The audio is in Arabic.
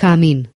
كامين.